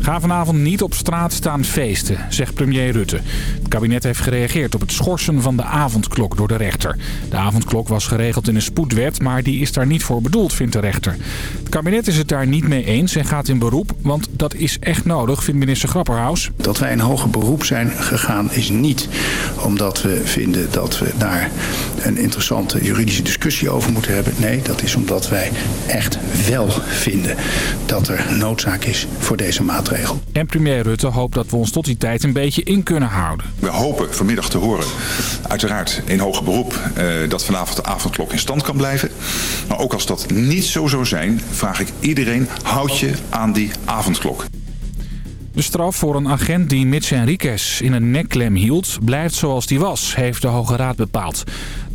Ga vanavond niet op straat staan feesten, zegt premier Rutte. Het kabinet heeft gereageerd op het schorsen van de avondklok door de rechter. De avondklok was geregeld in een spoedwet, maar die is daar niet voor bedoeld, vindt de rechter. Het kabinet is het daar niet mee eens en gaat in beroep, want dat is echt nodig, vindt minister Grapperhaus. Dat wij in hoger beroep zijn gegaan is niet omdat we vinden dat we daar een interessante juridische discussie over moeten hebben. Nee, dat is omdat wij echt wel vinden dat er noodzaak is voor deze maatregel. En premier Rutte hoopt dat we ons tot die tijd een beetje in kunnen houden. We hopen vanmiddag te horen, uiteraard in hoger beroep, eh, dat vanavond de avondklok in stand kan blijven. Maar ook als dat niet zo zou zijn, vraag ik iedereen, houd je aan die avondklok. De straf voor een agent die Mitch Henriquez in een nekklem hield... blijft zoals die was, heeft de Hoge Raad bepaald.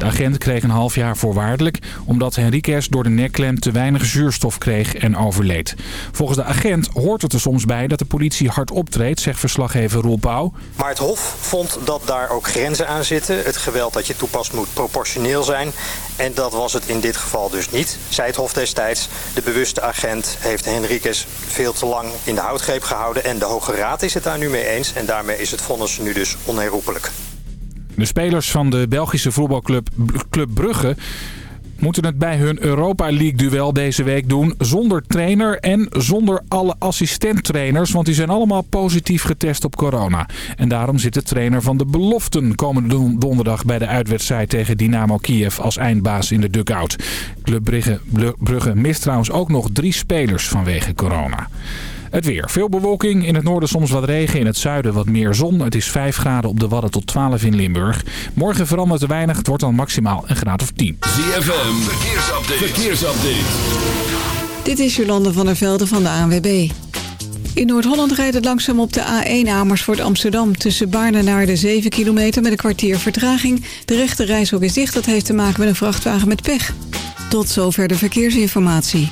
De agent kreeg een half jaar voorwaardelijk... omdat Henriquez door de nekklem te weinig zuurstof kreeg en overleed. Volgens de agent hoort het er soms bij dat de politie hard optreedt... zegt verslaggever Roel Pauw. Maar het Hof vond dat daar ook grenzen aan zitten. Het geweld dat je toepast moet proportioneel zijn. En dat was het in dit geval dus niet, zei het Hof destijds. De bewuste agent heeft Henriquez veel te lang in de houtgreep gehouden... en de Hoge Raad is het daar nu mee eens. En daarmee is het vonnis nu dus onherroepelijk. De spelers van de Belgische voetbalclub Club Brugge moeten het bij hun Europa League duel deze week doen zonder trainer en zonder alle assistenttrainers, want die zijn allemaal positief getest op corona. En daarom zit de trainer van de beloften komende donderdag bij de uitwedstrijd tegen Dynamo Kiev als eindbaas in de dugout. Club Brugge, Brugge mist trouwens ook nog drie spelers vanwege corona. Het weer. Veel bewolking. In het noorden soms wat regen. In het zuiden wat meer zon. Het is 5 graden op de Wadden tot 12 in Limburg. Morgen verandert er weinig. Het wordt dan maximaal een graad of 10. ZFM. Verkeersupdate. Verkeersupdate. Dit is Jolande van der Velde van de ANWB. In Noord-Holland rijdt het langzaam op de A1 Amersfoort Amsterdam... tussen Baarne naar de 7 kilometer met een kwartier vertraging. De rechte reishok is dicht. Dat heeft te maken met een vrachtwagen met pech. Tot zover de verkeersinformatie.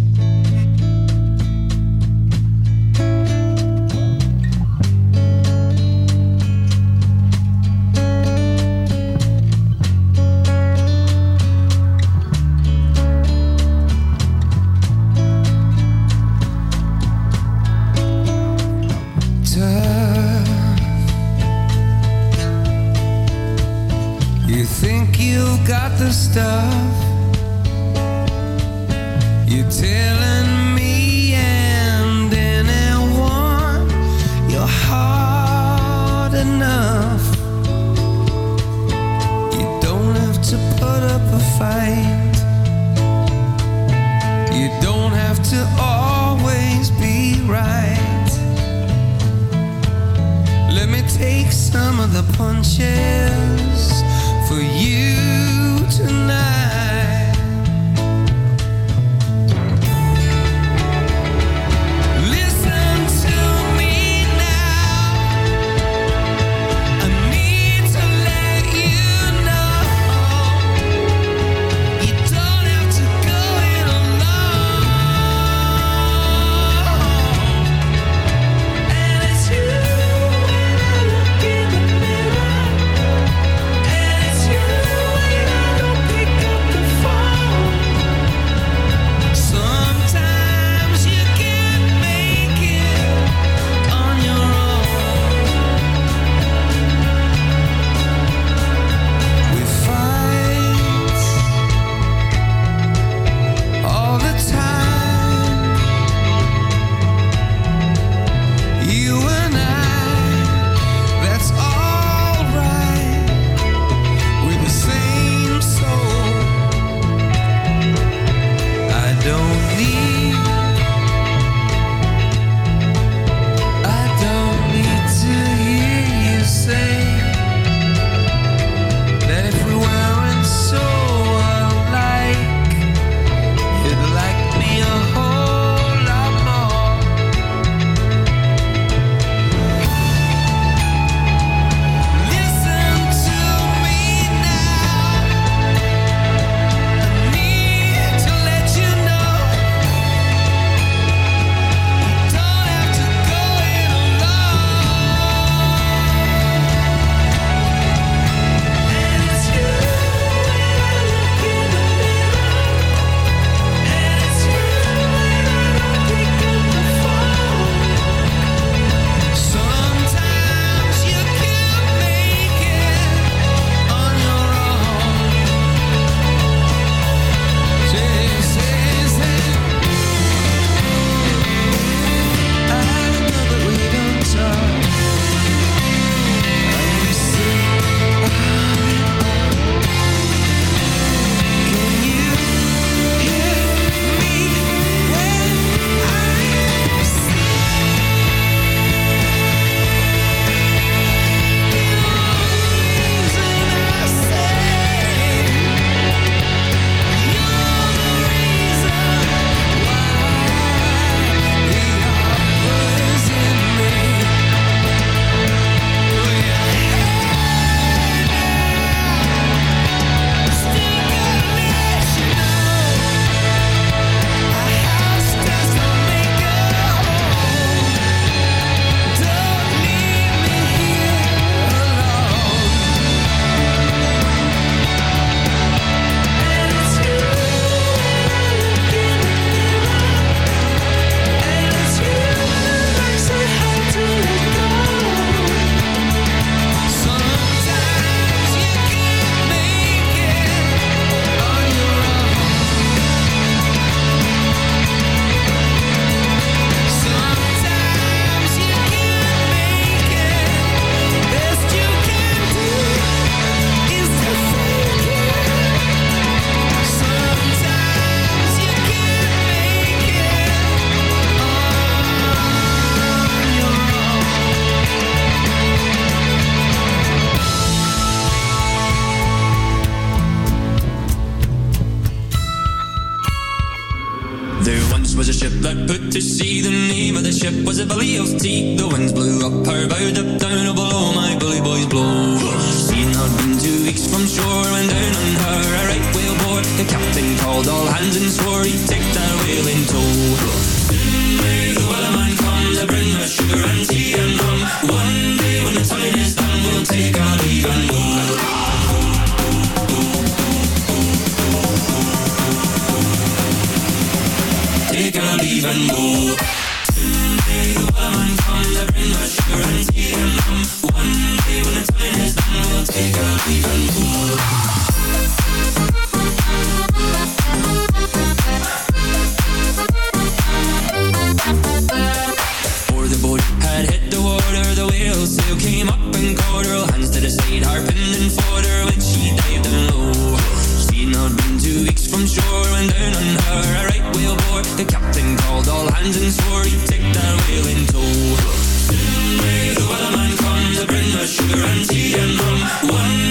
One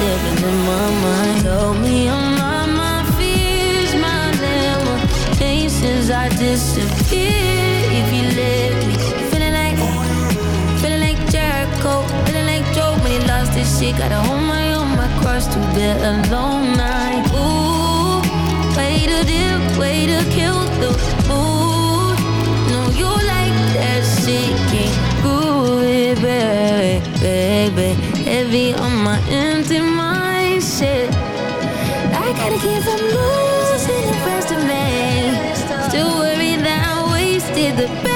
living in my mind. Told me all my, fears, my damn chances. I disappear if you let me. Feeling like, feeling like Jericho, feeling like Joe when he lost his shit. Gotta hold my own, my cross to bear alone. night. Ooh, way to dip, way to kill the mood. No, you like that shit, can't do it, baby, baby heavy on my empty mind. Shit, I gotta keep from losing the first of May. Still worried that I wasted the best.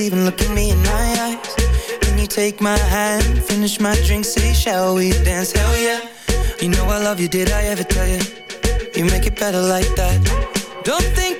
even look at me in my eyes. Can you take my hand, finish my drink, say shall we dance, hell yeah. You know I love you, did I ever tell you? You make it better like that. Don't think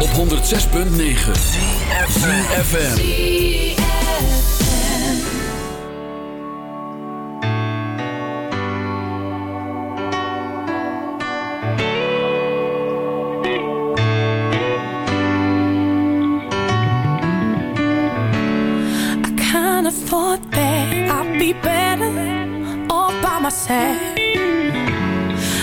Op 106.9 FM.